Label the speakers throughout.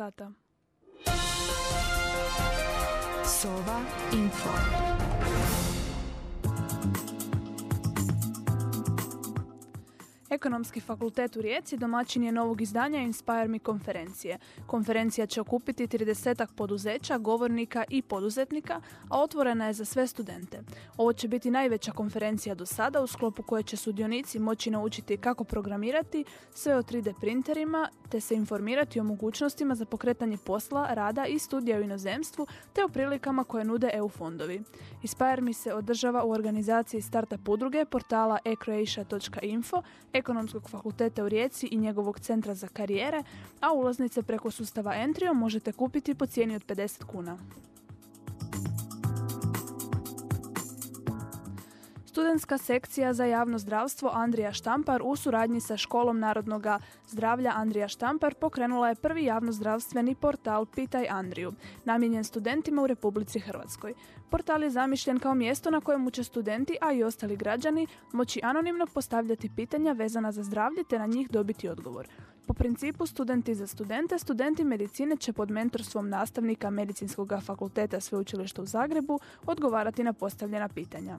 Speaker 1: sata.
Speaker 2: Sova Info.
Speaker 1: Ekonomski fakultet u Rijeci domaćin je novog izdanja Inspire Me konferencije. Konferencija će okupiti 30 poduzeća, govornika i poduzetnika, a otvorena je za sve studente. Ovo će biti najveća konferencija do sada u sklopu koje će sudionici moći naučiti kako programirati sve o 3D printerima te se informirati o mogućnostima za pokretanje posla, rada i studija u inozemstvu te o prilikama koje nude EU fondovi. Inspire Me se održava u organizaciji startup udruge portala ecroatia.info, Ekonomskog fakulteta u Rijeci i njegovog centra za karijere, a ulaznice preko sustava Entrio možete kupiti po cijeni od 50 kuna. Studentska sekcija za javno zdravstvo Andrija Štampar u suradnji sa Školom narodnog zdravlja Andrija Štampar pokrenula je prvi javnozdravstveni portal Pitaj Andriju, namijenjen studentima u Republici Hrvatskoj. Portal je zamišljen kao mjesto na kojemu će studenti, a i ostali građani, moći anonimno postavljati pitanja vezana za zdravlje te na njih dobiti odgovor. Po principu studenti za studente, studenti medicine će pod mentorstvom nastavnika Medicinskog fakulteta Sveučilišta u Zagrebu odgovarati na postavljena pitanja.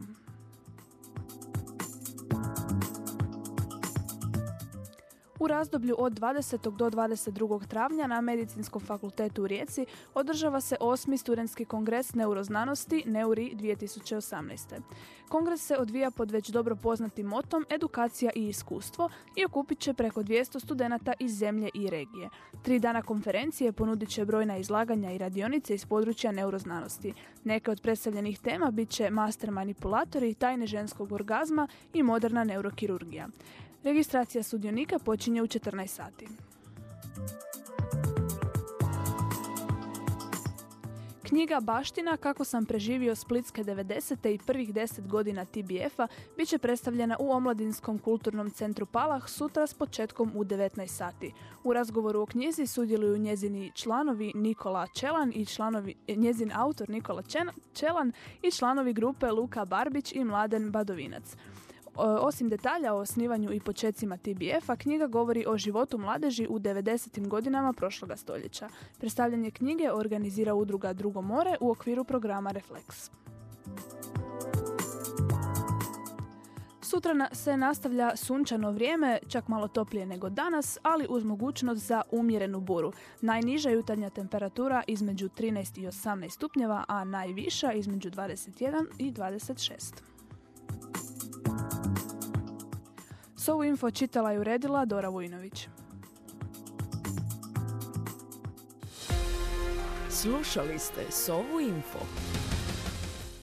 Speaker 1: U razdoblju od 20. do 22. travnja na Medicinskom fakultetu u Rijeci održava se osmi studentski kongres neuroznanosti Neuri 2018. Kongres se odvija pod već dobro poznatim motom Edukacija i iskustvo i okupit će preko 200 studenata iz zemlje i regije. Tri dana konferencije ponudit će brojna izlaganja i radionice iz područja neuroznanosti. Neke od predstavljenih tema bit će master manipulatori, tajne ženskog orgazma i moderna neurokirurgija. Registracija sudionika počinje u 14 sati. Knjiga Baština kako sam preživio Splitske 90. i prvih 10 godina TBF-a bit će predstavljena u Omladinskom kulturnom centru Palah sutra s početkom u 19 sati. U razgovoru o knjizi sudjeluju njezini članovi Nikola Čelan i članovi, njezin autor Nikola Čelan i članovi grupe Luka Barbić i Mladen Badovinac. Osim detalja o osnivanju i počecima TBF-a, knjiga govori o životu mladeži u 90. godinama prošloga stoljeća. Predstavljanje knjige organizira udruga Drugo more u okviru programa Reflex. Sutra se nastavlja sunčano vrijeme, čak malo toplije nego danas, ali uz mogućnost za umjerenu buru. Najniža jutarnja temperatura između 13 i 18 stupnjeva, a najviša između 21 i 26. Sovu info čitala i uredila Dora Vujnović.
Speaker 2: Slušali ste Sovu info.